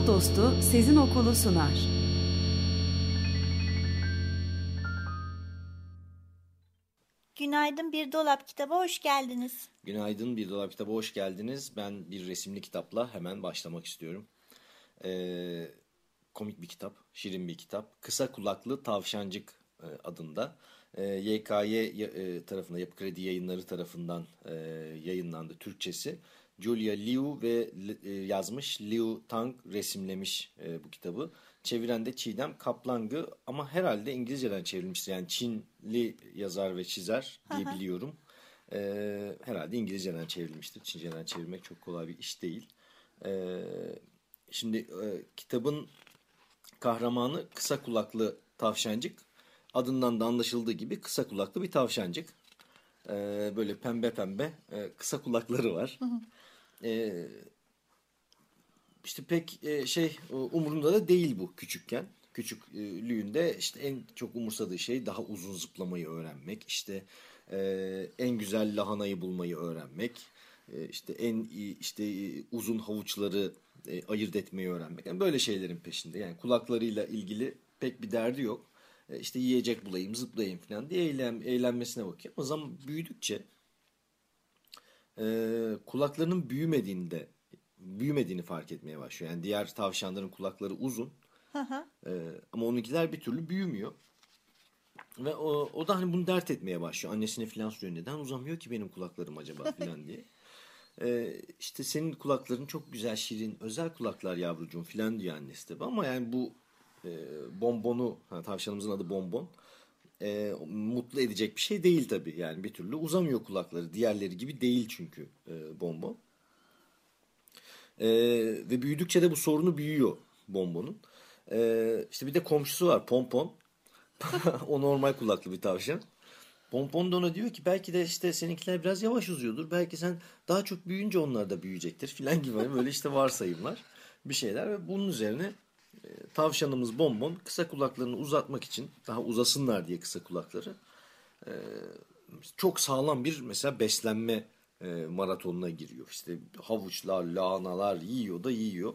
Kitap Dostu Sezin Okulu sunar. Günaydın Bir Dolap Kitabı hoş geldiniz. Günaydın Bir Dolap Kitabı hoş geldiniz. Ben bir resimli kitapla hemen başlamak istiyorum. Ee, komik bir kitap, şirin bir kitap. Kısa Kulaklı Tavşancık e, adında. E, YKY e, tarafından, Yapı Kredi Yayınları tarafından e, yayınlandı Türkçesi. Julia Liu ve e, yazmış, Liu Tang resimlemiş e, bu kitabı. Çeviren de Çiğdem Kaplangı ama herhalde İngilizceden çevrilmiştir. Yani Çinli yazar ve çizer diye biliyorum. E, herhalde İngilizceden çevrilmiştir. Çinceden çevirmek çok kolay bir iş değil. E, şimdi e, kitabın kahramanı kısa kulaklı tavşancık. Adından da anlaşıldığı gibi kısa kulaklı bir tavşancık. E, böyle pembe pembe e, kısa kulakları var. E, işte pek e, şey umurunda da değil bu küçükken. Küçüklüğünde işte en çok umursadığı şey daha uzun zıplamayı öğrenmek. İşte e, en güzel lahanayı bulmayı öğrenmek. E, işte en işte e, uzun havuçları e, ayırt etmeyi öğrenmek. Yani böyle şeylerin peşinde. Yani kulaklarıyla ilgili pek bir derdi yok. E, işte yiyecek bulayım, zıplayayım falan diye eğlen, eğlenmesine bakıyor. O zaman büyüdükçe e, kulaklarının büyümediğinde büyümediğini fark etmeye başlıyor. Yani diğer tavşanların kulakları uzun. E, ama onunkiler bir türlü büyümüyor. Ve o, o da hani bunu dert etmeye başlıyor. Annesine falan söylüyor. Neden uzamıyor ki benim kulaklarım acaba falan diye. E, işte senin kulakların çok güzel, şirin, özel kulaklar yavrucuğum falan diyor annesi tabii. Ama yani bu e, bonbonu, ha, tavşanımızın adı bonbon. E, mutlu edecek bir şey değil tabii. Yani bir türlü uzamıyor kulakları. Diğerleri gibi değil çünkü e, bonbon. E, ve büyüdükçe de bu sorunu büyüyor bonbonun. E, işte bir de komşusu var Pompon. o normal kulaklı bir tavşan. Pompon da ona diyor ki belki de işte seninkiler biraz yavaş uzuyordur. Belki sen daha çok büyüyünce onlar da büyüyecektir filan gibi hani böyle işte varsayımlar bir şeyler ve bunun üzerine tavşanımız bonbon kısa kulaklarını uzatmak için daha uzasınlar diye kısa kulakları e, çok sağlam bir mesela beslenme e, maratonuna giriyor. İşte havuçlar, lahanalar yiyor da yiyor.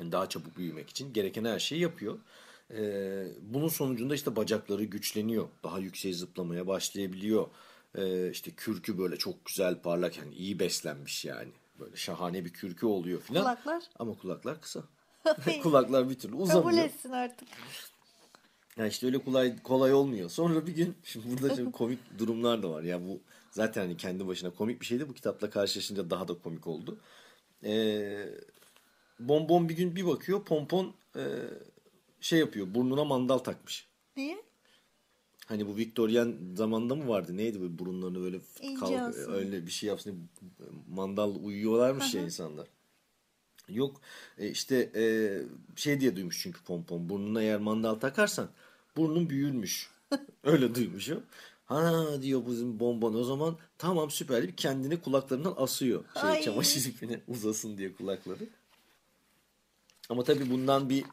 Yani daha çabuk büyümek için gereken her şeyi yapıyor. Ee, bunun sonucunda işte bacakları güçleniyor. Daha yükseğe zıplamaya başlayabiliyor. Ee, işte kürkü böyle çok güzel parlak yani iyi beslenmiş yani. Böyle şahane bir kürkü oluyor filan. Kulaklar? Ama kulaklar kısa. kulaklar bir türlü uzamıyor. Kabul etsin artık. Ya işte öyle kolay kolay olmuyor. Sonra bir gün şimdi burada şimdi komik durumlar da var. Ya bu zaten hani kendi başına komik bir şeydi. Bu kitapla karşılaşınca daha da komik oldu. Ee, bonbon bir gün bir bakıyor. Pompon e, şey yapıyor. Burnuna mandal takmış. Niye? Hani bu Viktoryen zamanında mı vardı? Neydi bu burunlarını böyle kalk, öyle bir şey yapsın. Mandal uyuyorlarmış ya insanlar. Yok e, işte e, şey diye duymuş çünkü pompon. Burnuna eğer mandal takarsan burnun büyürmüş. öyle duymuşum. Ha diyor bizim bonbon o zaman tamam süper bir kendini kulaklarından asıyor. Şey, Ay. çamaşır ipine uzasın diye kulakları. Ama tabii bundan bir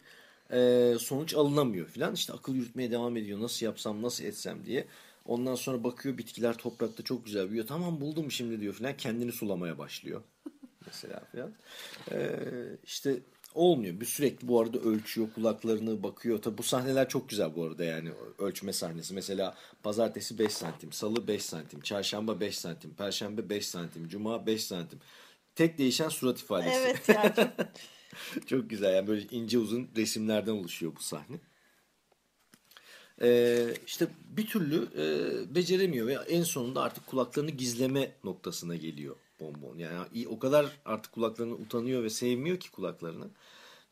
e, sonuç alınamıyor filan. İşte akıl yürütmeye devam ediyor. Nasıl yapsam, nasıl etsem diye. Ondan sonra bakıyor bitkiler toprakta çok güzel büyüyor. Tamam buldum şimdi diyor filan. Kendini sulamaya başlıyor. Mesela filan. E, işte olmuyor. Bir sürekli bu arada ölçüyor kulaklarını bakıyor. Tabi bu sahneler çok güzel bu arada yani ölçme sahnesi. Mesela pazartesi 5 santim, salı 5 santim, çarşamba 5 santim, perşembe 5 santim, cuma 5 santim. Tek değişen surat ifadesi. Evet ya. çok- Çok güzel yani böyle ince uzun resimlerden oluşuyor bu sahne. Ee, işte bir türlü e, beceremiyor ve en sonunda artık kulaklarını gizleme noktasına geliyor bonbon. Yani o kadar artık kulaklarını utanıyor ve sevmiyor ki kulaklarını.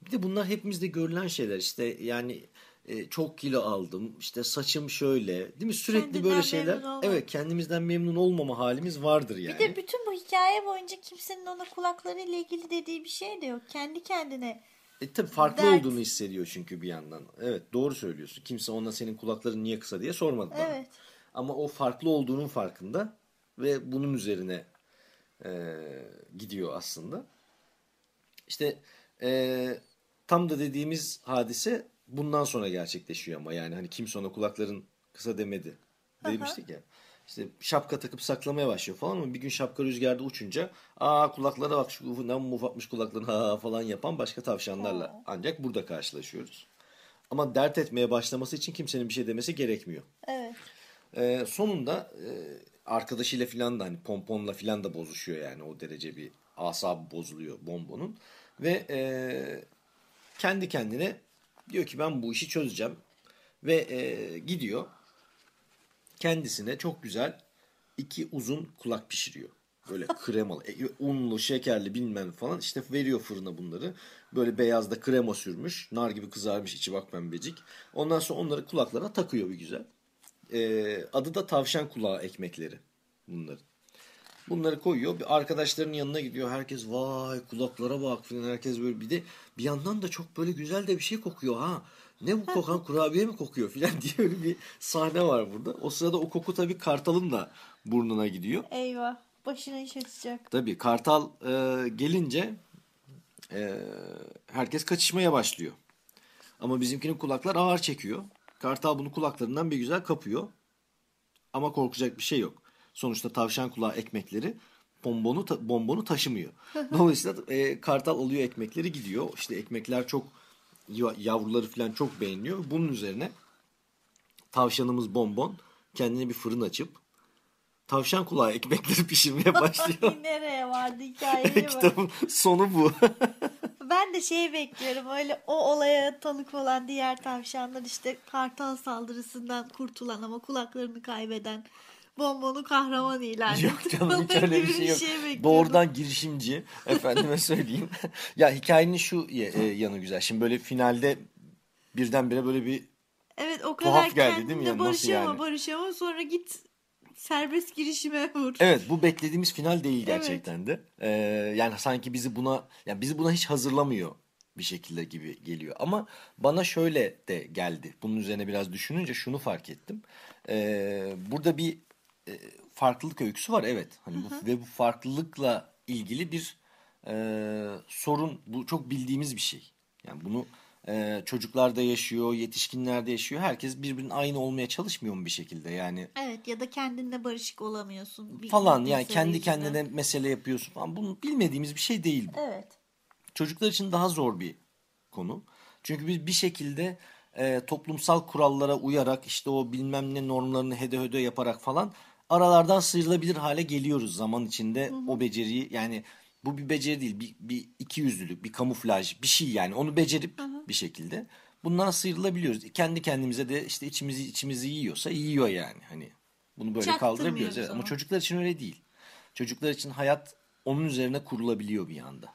Bir de bunlar hepimizde görülen şeyler işte yani e, çok kilo aldım. işte saçım şöyle. Değil mi? Sürekli Kendinden böyle şeyler. Evet, kendimizden memnun olmama halimiz vardır yani. Bir de bütün bu hikaye boyunca kimsenin ona kulaklarıyla ilgili dediği bir şey de yok. Kendi kendine. E tabii farklı Dert. olduğunu hissediyor çünkü bir yandan. Evet doğru söylüyorsun. Kimse ona senin kulakların niye kısa diye sormadı bana. Evet. Ama o farklı olduğunun farkında ve bunun üzerine e, gidiyor aslında. İşte e, tam da dediğimiz hadise bundan sonra gerçekleşiyor ama yani hani kimse ona kulakların kısa demedi. Demiştik ya. İşte şapka takıp saklamaya başlıyor falan ama bir gün şapka rüzgarda uçunca aa kulaklara bak şu ne mufatmış kulaklarını ha falan yapan başka tavşanlarla ancak burada karşılaşıyoruz. Ama dert etmeye başlaması için kimsenin bir şey demesi gerekmiyor. Evet. Ee, sonunda e, arkadaşıyla filan da hani pomponla filan da bozuşuyor yani o derece bir asabı bozuluyor bombonun. Ve e, kendi kendine diyor ki ben bu işi çözeceğim. Ve e, gidiyor kendisine çok güzel iki uzun kulak pişiriyor. Böyle kremalı, e, unlu, şekerli bilmem falan işte veriyor fırına bunları. Böyle beyazda krema sürmüş, nar gibi kızarmış içi bak pembecik. Ondan sonra onları kulaklarına takıyor bir güzel. Ee, adı da tavşan kulağı ekmekleri bunların. Bunları koyuyor. Bir arkadaşlarının yanına gidiyor. Herkes vay kulaklara bak falan. Herkes böyle bir de bir yandan da çok böyle güzel de bir şey kokuyor ha. Ne bu kokan kurabiye mi kokuyor filan diye öyle bir sahne var burada. O sırada o koku tabii kartalın da burnuna gidiyor. Eyvah. Başına iş açacak. Tabii kartal e, gelince e, herkes kaçışmaya başlıyor. Ama bizimkinin kulaklar ağır çekiyor. Kartal bunu kulaklarından bir güzel kapıyor. Ama korkacak bir şey yok. Sonuçta tavşan kulağı ekmekleri bombonu ta- bombonu taşımıyor. Dolayısıyla e, kartal alıyor ekmekleri gidiyor. İşte ekmekler çok ya- yavruları falan çok beğeniyor. Bunun üzerine tavşanımız bonbon kendine bir fırın açıp tavşan kulağı ekmekleri pişirmeye başlıyor. Nereye vardı hikayeye bak. Kitabın sonu bu. Ben de şey bekliyorum öyle o olaya tanık olan diğer tavşanlar işte kartal saldırısından kurtulan ama kulaklarını kaybeden bombonu kahraman ilan Yok canım hiç öyle bir şey yok. bekliyorum. Doğrudan girişimci efendime söyleyeyim. ya hikayenin şu e, yanı güzel. Şimdi böyle finalde birdenbire böyle bir Evet o kadar tuhaf geldi değil mi? Yani barışama yani? barışama sonra git serbest girişime vur. Evet bu beklediğimiz final değil gerçekten de. Ee, yani sanki bizi buna yani bizi buna hiç hazırlamıyor bir şekilde gibi geliyor. Ama bana şöyle de geldi. Bunun üzerine biraz düşününce şunu fark ettim. Ee, burada bir e, farklılık öyküsü var evet. Hani bu, ve bu farklılıkla ilgili bir e, sorun. Bu çok bildiğimiz bir şey. Yani bunu e, çocuklar da yaşıyor, yetişkinler de yaşıyor. Herkes birbirinin aynı olmaya çalışmıyor mu bir şekilde? Yani Evet ya da kendinle barışık olamıyorsun. Bir falan yani mesele kendi yüzünden. kendine mesele yapıyorsun falan. Bunu bilmediğimiz bir şey değil bu. Evet. Çocuklar için daha zor bir konu. Çünkü biz bir şekilde e, toplumsal kurallara uyarak işte o bilmem ne normlarını hede hede yaparak falan aralardan sıyrılabilir hale geliyoruz zaman içinde o beceriyi yani bu bir beceri değil bir, bir iki yüzlülük bir kamuflaj bir şey yani onu becerip bir şekilde bundan sıyrılabiliyoruz. Kendi kendimize de işte içimizi içimizi yiyorsa yiyor yani hani bunu böyle kaldırabiliyoruz. Evet. Ama ama. çocuklar için öyle değil. Çocuklar için hayat onun üzerine kurulabiliyor bir anda.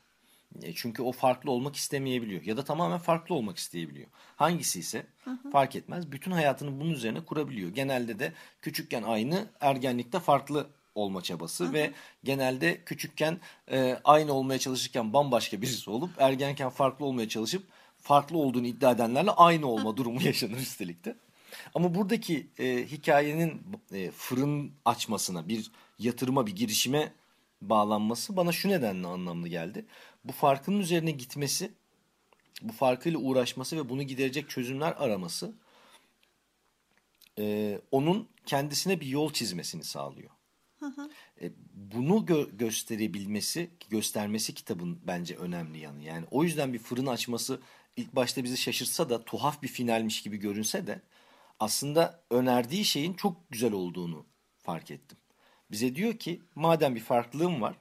E, Çünkü o farklı olmak istemeyebiliyor ya da tamamen farklı olmak isteyebiliyor. Hangisi ise fark etmez. Bütün hayatını bunun üzerine kurabiliyor. Genelde de küçükken aynı, ergenlikte farklı olma çabası ve genelde küçükken e, aynı olmaya çalışırken bambaşka birisi olup ergenken farklı olmaya çalışıp farklı olduğunu iddia edenlerle aynı olma durumu yaşanır üstelik de. Ama buradaki e, hikayenin e, fırın açmasına, bir yatırıma, bir girişime bağlanması bana şu nedenle anlamlı geldi. Bu farkın üzerine gitmesi, bu farkıyla uğraşması ve bunu giderecek çözümler araması e, onun kendisine bir yol çizmesini sağlıyor. E, bunu gö- gösterebilmesi, göstermesi kitabın bence önemli yanı. Yani o yüzden bir fırın açması ilk başta bizi şaşırtsa da tuhaf bir finalmiş gibi görünse de aslında önerdiği şeyin çok güzel olduğunu fark ettim. Bize diyor ki madem bir farklılığın var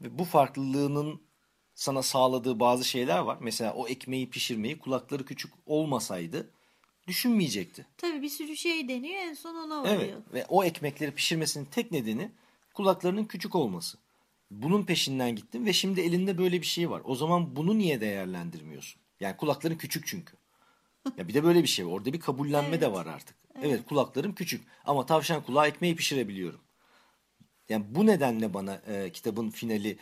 ve bu farklılığının sana sağladığı bazı şeyler var. Mesela o ekmeği pişirmeyi kulakları küçük olmasaydı düşünmeyecekti. Tabii bir sürü şey deniyor en son ona varıyor. Evet ve o ekmekleri pişirmesinin tek nedeni kulaklarının küçük olması. Bunun peşinden gittim ve şimdi elinde böyle bir şey var. O zaman bunu niye değerlendirmiyorsun? Yani kulakların küçük çünkü. Ya bir de böyle bir şey var. Orada bir kabullenme de var artık. Evet. kulaklarım küçük ama tavşan kulağı ekmeği pişirebiliyorum. Yani bu nedenle bana e, kitabın finali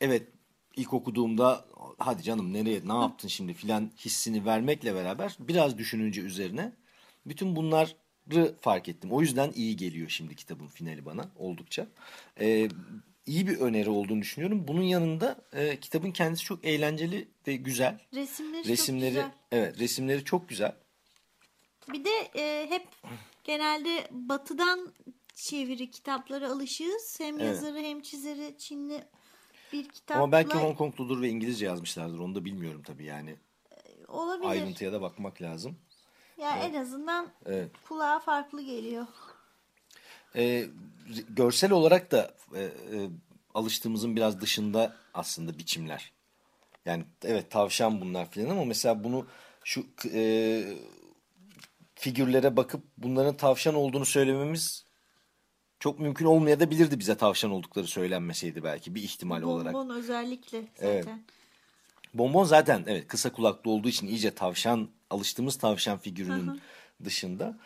evet ilk okuduğumda hadi canım nereye ne yaptın şimdi filan hissini vermekle beraber biraz düşününce üzerine bütün bunları fark ettim. O yüzden iyi geliyor şimdi kitabın finali bana oldukça. E, iyi bir öneri olduğunu düşünüyorum. Bunun yanında e, kitabın kendisi çok eğlenceli ve güzel. Resimleri, Resimleri çok güzel. evet resimleri çok güzel. Bir de e, hep genelde batıdan çeviri kitaplara alışığız. Hem Evet. yazarı hem çizeri Çinli bir kitapla Ama belki Hong Kongludur ve İngilizce yazmışlardır. Onu da bilmiyorum tabii yani. olabilir. Ayrıntıya da bakmak lazım. Ya en azından Evet. kulağa farklı geliyor. Ee, görsel olarak da e, e, alıştığımızın biraz dışında aslında biçimler. Yani evet tavşan bunlar filan ama mesela bunu şu e, figürlere bakıp bunların tavşan olduğunu söylememiz çok mümkün olmayabilirdi bize tavşan oldukları söylenmeseydi belki bir ihtimal olarak. Bonbon özellikle zaten. Evet. Bonbon zaten evet kısa kulaklı olduğu için iyice tavşan alıştığımız tavşan figürünün dışında.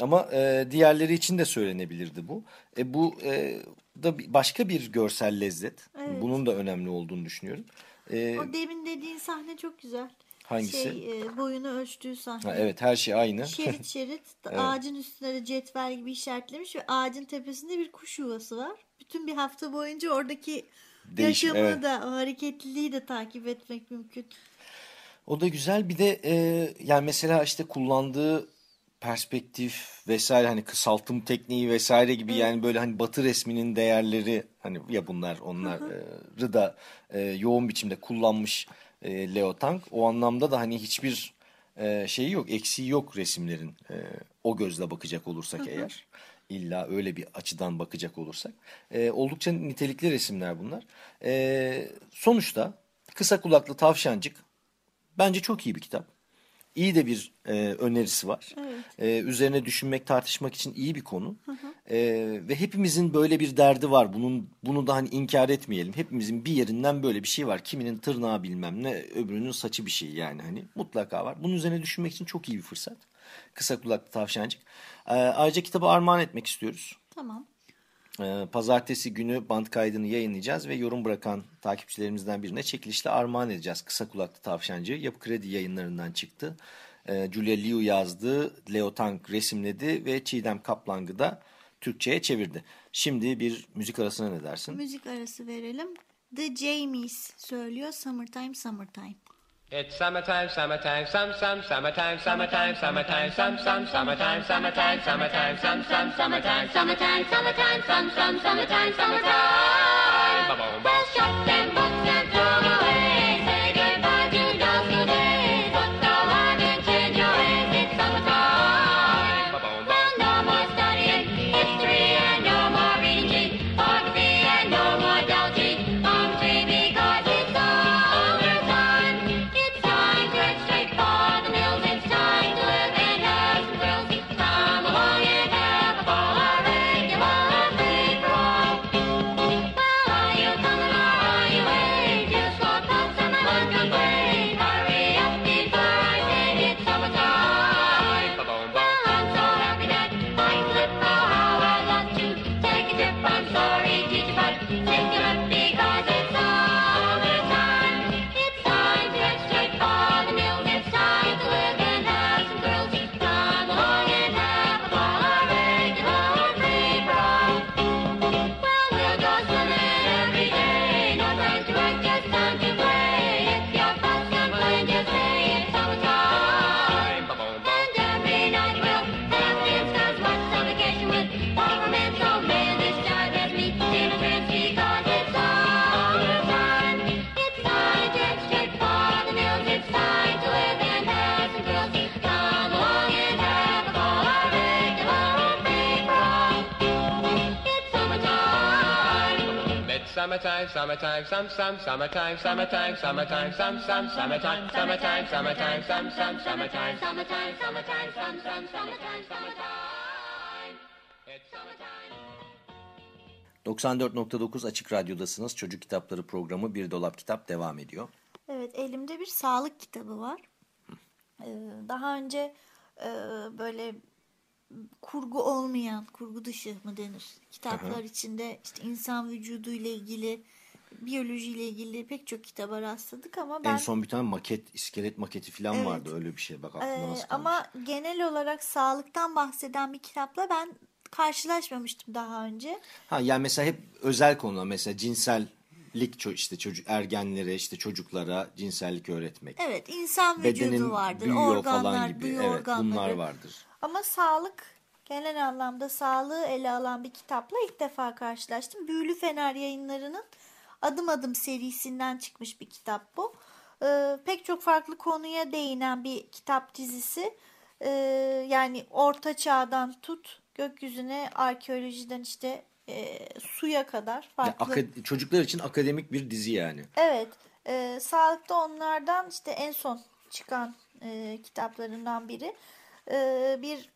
Ama e, diğerleri için de söylenebilirdi bu. E, bu e, da başka bir görsel lezzet. Evet. Bunun da önemli olduğunu düşünüyorum. E, O demin dediğin sahne çok güzel. Hangisi? Şey, e, boyunu ölçtüğü sahne. ha, evet her şey aynı. Şerit şerit ağacın üstüne de cetvel gibi işaretlemiş ve ağacın tepesinde bir kuş yuvası var. Bütün bir hafta boyunca oradaki Değişim, yaşamı evet. da o hareketliliği de takip etmek mümkün. O da güzel. Bir de e, yani mesela işte kullandığı perspektif vesaire hani kısaltım tekniği vesaire gibi yani böyle hani batı resminin değerleri hani ya bunlar onları da e, yoğun biçimde kullanmış e, Leo Tang. O anlamda da hani hiçbir e, şeyi yok, eksiği yok resimlerin. E, o gözle bakacak olursak eğer. İlla öyle bir açıdan bakacak olursak. E, oldukça nitelikli resimler bunlar. E, sonuçta kısa kulaklı tavşancık Bence çok iyi bir kitap. İyi de bir e, önerisi var. E, üzerine düşünmek, tartışmak için iyi bir konu. E, ve hepimizin böyle bir derdi var. Bunun bunu da hani inkar etmeyelim. Hepimizin bir yerinden böyle bir şey var. Kiminin tırnağı bilmem ne, öbürünün saçı bir şey yani hani mutlaka var. Bunun üzerine düşünmek için çok iyi bir fırsat. Kısa kulaklı tavşancık. E, ayrıca kitabı armağan etmek istiyoruz. Tamam. Ee, Pazartesi günü band kaydını yayınlayacağız ve yorum bırakan takipçilerimizden birine çekilişle armağan edeceğiz. Kısa kulaklı tavşancı Yapı Kredi yayınlarından çıktı. Ee, Julia Liu yazdı, Leo Tang resimledi ve Çiğdem Kaplangı da Türkçe'ye çevirdi. Şimdi bir müzik arasına ne dersin? Müzik arası verelim. The Jamies söylüyor Summertime Summertime. It's summertime, summertime, some, some, summertime, summertime, summertime, some, some, summertime, summertime, summertime, some, some, summertime, summertime, summertime, some, some, summertime, summertime. Ba-boom, ba. Shut summertime, summertime, some, some, summertime, summertime, summertime, some, some, summertime, summertime, summertime, some, some, summertime, summertime, summertime, some, some, summertime, summertime. It's summertime. 94.9 Açık Radyo'dasınız. Çocuk Kitapları programı Bir Dolap Kitap devam ediyor. Evet elimde bir sağlık kitabı var. Ee, daha önce e, böyle kurgu olmayan, kurgu dışı mı denir? Kitaplar içinde işte insan vücudu ile ilgili, biyoloji ile ilgili pek çok kitaba rastladık ama ben En son bir tane maket, iskelet maketi falan Evet. vardı öyle bir şey. Bak aklımda Ee, nasıl kalmış. ama genel olarak sağlıktan bahseden bir kitapla ben karşılaşmamıştım daha önce. Ha yani mesela hep özel konular mesela cinsellik ço- işte çocuk ergenlere işte çocuklara cinsellik öğretmek. Evet, insan vücudu Bedenin vardır, organlar, falan gibi. Evet bunlar vardır. Ama sağlık, genel anlamda sağlığı ele alan bir kitapla ilk defa karşılaştım. Büyülü Fener yayınlarının Adım Adım serisinden çıkmış bir kitap bu. Ee, pek çok farklı konuya değinen bir kitap dizisi. Ee, yani orta çağdan tut, gökyüzüne, arkeolojiden işte e, suya kadar farklı. aka- çocuklar için akademik bir dizi yani. Evet, e, sağlıkta onlardan işte en son çıkan e, kitaplarından biri E, bir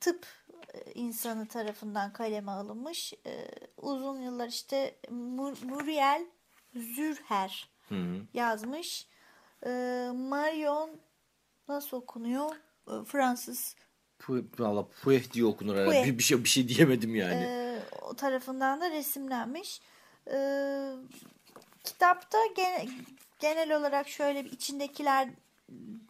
tıp e, insanı tarafından kaleme alınmış. E, uzun yıllar işte Mur- Muriel Zürher yazmış. E, Marion nasıl okunuyor? E, Fransız valla Pueh diye okunur herhalde. Pueh. Bir, bir şey bir şey diyemedim yani. e, o tarafından da resimlenmiş. E, kitapta gene- genel olarak şöyle bir içindekiler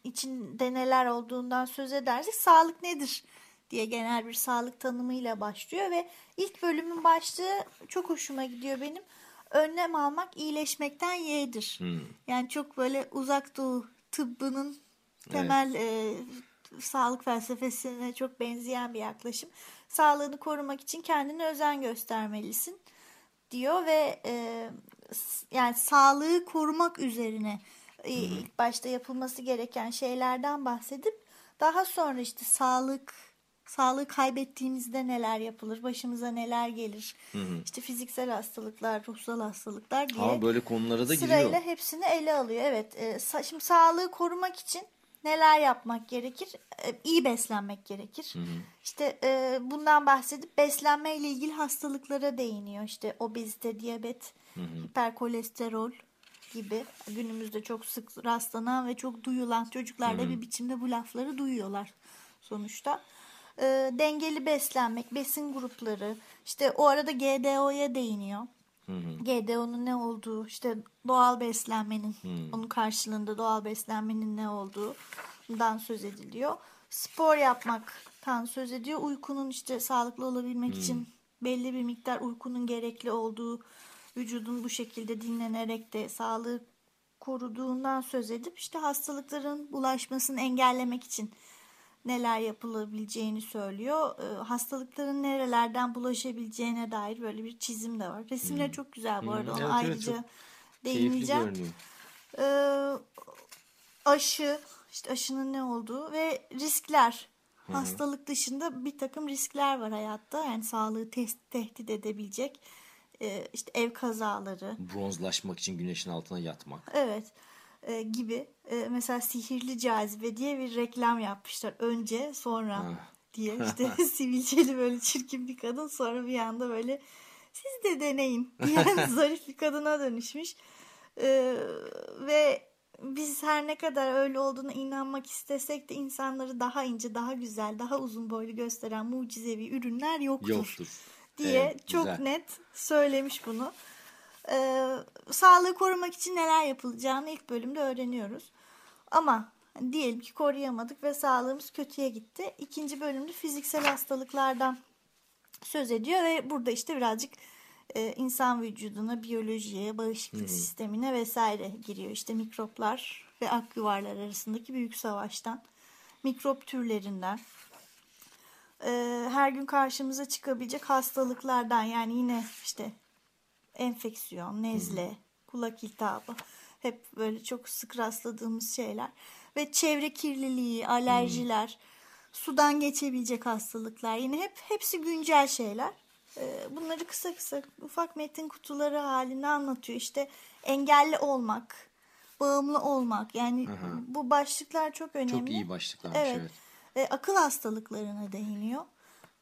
içinde neler olduğundan söz edersek sağlık nedir diye genel bir sağlık tanımıyla başlıyor ve ilk bölümün başlığı çok hoşuma gidiyor benim. Önlem almak iyileşmekten yeğdir. Yani çok böyle uzak doğu tıbbının temel e, sağlık felsefesine çok benzeyen bir yaklaşım. Sağlığını korumak için kendine özen göstermelisin diyor ve e, yani sağlığı korumak üzerine e, ilk başta yapılması gereken şeylerden bahsedip daha sonra işte sağlık sağlığı kaybettiğimizde neler yapılır, başımıza neler gelir, işte fiziksel hastalıklar, ruhsal hastalıklar diye Ama böyle konulara da sırayla giriyor. hepsini ele alıyor. Evet, e, şimdi sağlığı korumak için neler yapmak gerekir? E, iyi beslenmek gerekir. İşte e, bundan bahsedip beslenme ile ilgili hastalıklara değiniyor. İşte obezite, diyabet, hiperkolesterol gibi günümüzde çok sık rastlanan ve çok duyulan çocuklar da bir biçimde bu lafları duyuyorlar sonuçta. E, dengeli beslenmek, besin grupları, işte o arada GDO'ya değiniyor. GDO'nun ne olduğu, işte doğal beslenmenin, onun karşılığında doğal beslenmenin ne olduğundan söz ediliyor. Spor yapmaktan söz ediyor. Uykunun işte sağlıklı olabilmek için belli bir miktar uykunun gerekli olduğu, vücudun bu şekilde dinlenerek de sağlığı koruduğundan söz edip işte hastalıkların bulaşmasını engellemek için neler yapılabileceğini söylüyor. Ee, hastalıkların nerelerden bulaşabileceğine dair böyle bir çizim de var. Resimler çok güzel bu arada. Ona Evet, ayrıca değineceğim. Ee, aşı, işte aşının ne olduğu ve riskler. Hastalık dışında bir takım riskler var hayatta. Yani sağlığı test, tehdit edebilecek. Ee, işte ev kazaları, Bronzlaşmak için güneşin altına yatmak. Evet e, gibi. E, mesela sihirli cazibe diye bir reklam yapmışlar. Önce sonra diye işte sivilceli böyle çirkin bir kadın sonra bir anda böyle siz de deneyin diyen zarif bir kadına dönüşmüş. E, ve biz her ne kadar öyle olduğuna inanmak istesek de insanları daha ince, daha güzel, daha uzun boylu gösteren mucizevi ürünler yoktur. Yoktur. Diye Evet, çok güzel. net söylemiş bunu. Ee, sağlığı korumak için neler yapılacağını ilk bölümde öğreniyoruz. Ama hani diyelim ki koruyamadık ve sağlığımız kötüye gitti. İkinci bölümde fiziksel hastalıklardan söz ediyor ve burada işte birazcık e, insan vücuduna, biyolojiye, bağışıklık sistemine vesaire giriyor. İşte mikroplar ve ak yuvarlar arasındaki büyük savaştan, mikrop türlerinden, e, her gün karşımıza çıkabilecek hastalıklardan yani yine işte enfeksiyon, nezle, kulak iltihabı hep böyle çok sık rastladığımız şeyler ve çevre kirliliği, alerjiler, sudan geçebilecek hastalıklar yine hep hepsi güncel şeyler. Ee, Bunları kısa kısa ufak metin kutuları halinde anlatıyor. İşte engelli olmak, bağımlı olmak yani bu başlıklar çok önemli. Çok iyi başlıklarmış Evet. evet. E, akıl hastalıklarına değiniyor.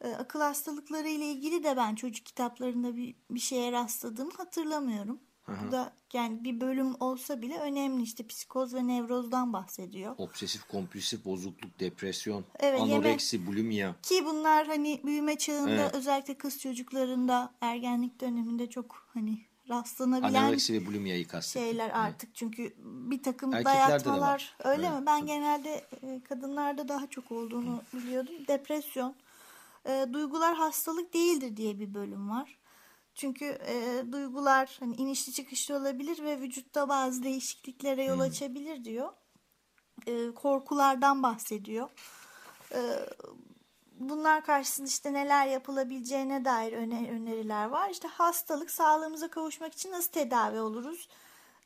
E, akıl hastalıkları ile ilgili de ben çocuk kitaplarında bir, bir şeye rastladığımı hatırlamıyorum. Bu da yani bir bölüm olsa bile önemli işte psikoz ve nevrozdan bahsediyor. Obsesif kompulsif bozukluk, depresyon, Evet, yeme- anoreksi, bulimia. Ki bunlar hani büyüme çağında Evet. özellikle kız çocuklarında ergenlik döneminde çok hani rastlanabilen Anoreksi ve bulimia'yı kastettim. şeyler artık çünkü bir takım Erkeklerde de dayatmalar öyle Evet, mi? Ben genelde e, kadınlarda daha çok olduğunu biliyordum. Depresyon, e, duygular hastalık değildir diye bir bölüm var. Çünkü e, duygular hani inişli çıkışlı olabilir ve vücutta bazı değişikliklere yol açabilir diyor. E, korkulardan bahsediyor. E, bunlar karşısında işte neler yapılabileceğine dair öne- öneriler var. İşte hastalık, sağlığımıza kavuşmak için nasıl tedavi oluruz?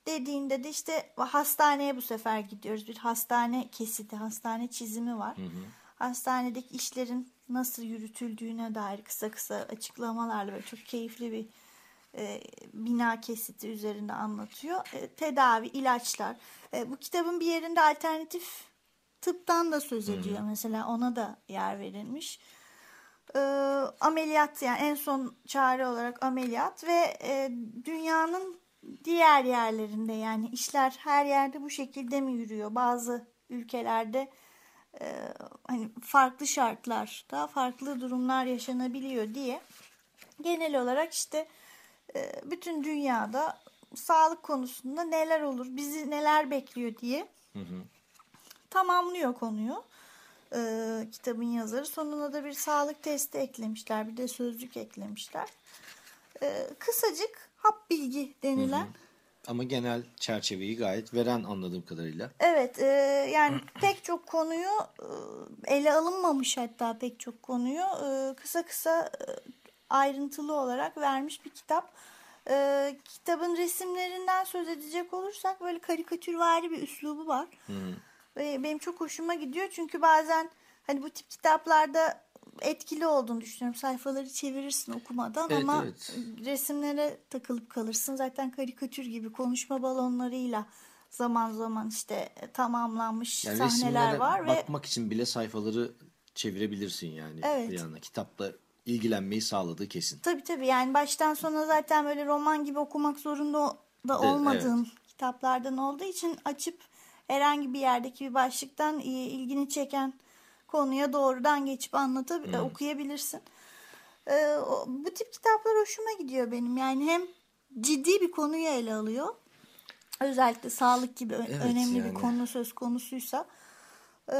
Dediğinde de işte hastaneye bu sefer gidiyoruz. Bir hastane kesiti, hastane çizimi var. Hastanedeki işlerin nasıl yürütüldüğüne dair kısa kısa açıklamalarla böyle çok keyifli bir e, bina kesiti üzerinde anlatıyor. E, tedavi, ilaçlar. E, bu kitabın bir yerinde alternatif tıptan da söz ediyor mesela ona da yer verilmiş. E, ameliyat yani en son çare olarak ameliyat ve e, dünyanın diğer yerlerinde yani işler her yerde bu şekilde mi yürüyor? Bazı ülkelerde e, hani farklı şartlarda farklı durumlar yaşanabiliyor diye genel olarak işte e, bütün dünyada sağlık konusunda neler olur, bizi neler bekliyor diye tamamlıyor konuyu. E, kitabın yazarı sonuna da bir sağlık testi eklemişler, bir de sözlük eklemişler. E, kısacık hap bilgi denilen. Ama genel çerçeveyi gayet veren anladığım kadarıyla. Evet, e, yani pek çok konuyu e, ele alınmamış hatta pek çok konuyu e, kısa kısa e, ayrıntılı olarak vermiş bir kitap. E, kitabın resimlerinden söz edecek olursak böyle karikatürvari bir üslubu var. Ve benim çok hoşuma gidiyor çünkü bazen hani bu tip kitaplarda etkili olduğunu düşünüyorum. Sayfaları çevirirsin okumadan Evet, ama evet. resimlere takılıp kalırsın. Zaten karikatür gibi konuşma balonlarıyla zaman zaman işte tamamlanmış Yani sahneler var ve bakmak için bile sayfaları çevirebilirsin yani. Evet. Bir yana. Kitapla ilgilenmeyi sağladığı kesin. tabii tabii yani baştan sona zaten böyle roman gibi okumak zorunda da Evet, olmadığın kitaplardan olduğu için açıp herhangi bir yerdeki bir başlıktan ilgini çeken konuya doğrudan geçip anlatıp e, okuyabilirsin. Ee, bu tip kitaplar hoşuma gidiyor benim. Yani hem ciddi bir konuyu ele alıyor. Özellikle sağlık gibi Evet, önemli bir yani. konu söz konusuysa. Ee,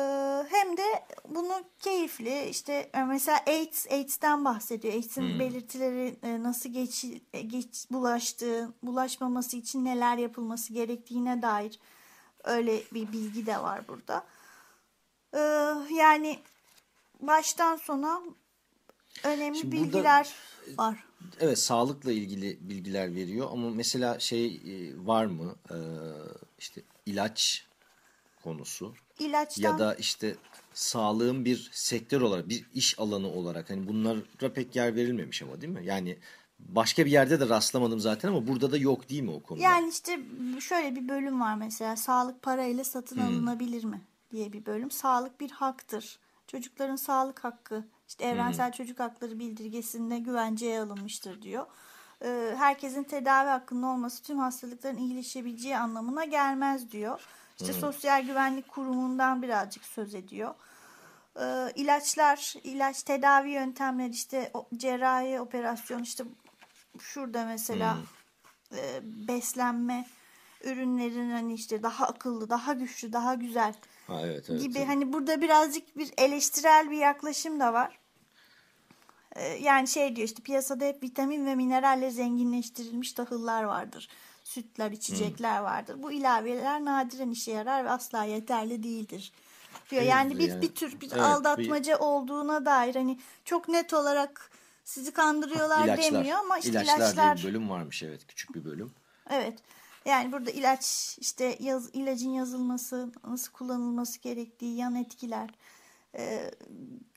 hem de bunu keyifli işte e, mesela AIDS AIDS'ten bahsediyor. AIDS'in belirtileri e, nasıl geç, geç bulaştığı, bulaşmaması için neler yapılması gerektiğine dair öyle bir bilgi de var burada. Ee, yani baştan sona önemli Şimdi burada- bilgiler var. Evet sağlıkla ilgili bilgiler veriyor ama mesela şey e, var mı Ee, işte ilaç konusu İlaçtan ya da işte sağlığın bir sektör olarak bir iş alanı olarak hani bunlara pek yer verilmemiş ama değil mi? Yani başka bir yerde de rastlamadım zaten ama burada da yok değil mi o konuda? Yani işte şöyle bir bölüm var mesela sağlık parayla satın Hmm. alınabilir mi diye bir bölüm. Sağlık bir haktır. Çocukların sağlık hakkı işte evrensel çocuk hakları bildirgesinde güvenceye alınmıştır diyor. Ee, herkesin tedavi hakkının olması tüm hastalıkların iyileşebileceği anlamına gelmez diyor. İşte Sosyal Güvenlik Kurumu'ndan birazcık söz ediyor. Ee, ilaçlar, ilaç tedavi yöntemleri işte cerrahi operasyon işte şurada mesela e, beslenme ürünlerin hani işte daha akıllı, daha güçlü, daha güzel Ha, evet, evet, gibi evet. hani burada birazcık bir eleştirel bir yaklaşım da var. Ee, yani şey diyor işte piyasada hep vitamin ve mineralle zenginleştirilmiş tahıllar vardır. Sütler, içecekler vardır. Bu ilaveler nadiren işe yarar ve asla yeterli değildir. Diyor. Yani bir, yani. bir tür bir Evet, aldatmaca olduğuna dair hani çok net olarak sizi kandırıyorlar İlaçlar. demiyor ama işte İlaçlar, ilaçlar, diye bir bölüm varmış evet küçük bir bölüm. Evet. Yani burada ilaç işte yaz, ilacın yazılması, nasıl kullanılması gerektiği, yan etkiler e,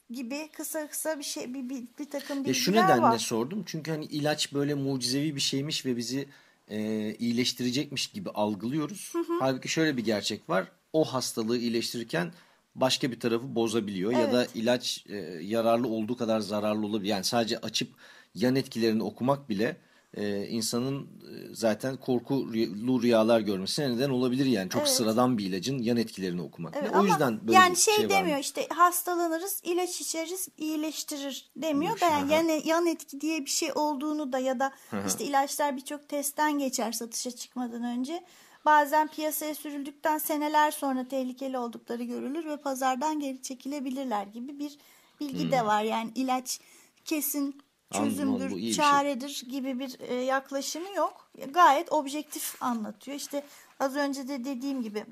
gibi kısa kısa bir şey bir, bir, bir takım Ya bilgiler şu nedenle var. sordum çünkü hani ilaç böyle mucizevi bir şeymiş ve bizi e, iyileştirecekmiş gibi algılıyoruz. Halbuki şöyle bir gerçek var. O hastalığı iyileştirirken başka bir tarafı bozabiliyor ya da Evet. ilaç e, yararlı olduğu kadar zararlı olabilir. Yani sadece açıp yan etkilerini okumak bile e, insanın e, zaten korkulu rüyalar görmesine neden olabilir yani. Çok Evet. sıradan bir ilacın yan etkilerini okumak. Evet, o yüzden böyle yani şey, şey, var demiyor işte hastalanırız ilaç içeriz iyileştirir demiyor da yani yan, yan etki diye bir şey olduğunu da ya da işte ilaçlar birçok testten geçer satışa çıkmadan önce. Bazen piyasaya sürüldükten seneler sonra tehlikeli oldukları görülür ve pazardan geri çekilebilirler gibi bir bilgi de var. Yani ilaç kesin Anladım, çözümdür, bir şey. çaredir gibi bir e, yaklaşımı yok. Gayet objektif anlatıyor. İşte az önce de dediğim gibi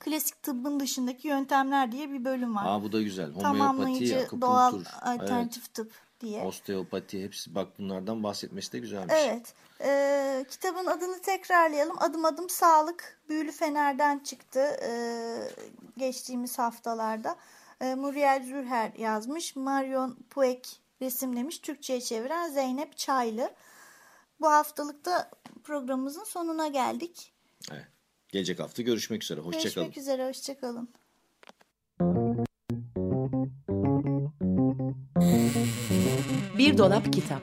klasik tıbbın dışındaki yöntemler diye bir bölüm var. Aa bu da güzel. Homeopati, Tamamlayıcı doğal alternatif tıp diye. evet, osteopati hepsi bak bunlardan bahsetmesi de güzelmiş. Evet. Ee, kitabın adını tekrarlayalım. Adım adım sağlık büyülü fenerden çıktı ee, geçtiğimiz haftalarda. Ee, Muriel Zürher yazmış. Marion Puek resimlemiş. Türkçe'ye çeviren Zeynep Çaylı. Bu haftalıkta programımızın sonuna geldik. Evet. Gelecek hafta görüşmek üzere. Hoşçakalın. Görüşmek üzere. Hoşçakalın. Bir dolap kitap.